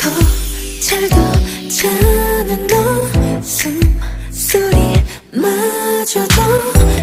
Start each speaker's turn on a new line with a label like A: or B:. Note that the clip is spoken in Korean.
A: 거절도 자는 웃음소리마저도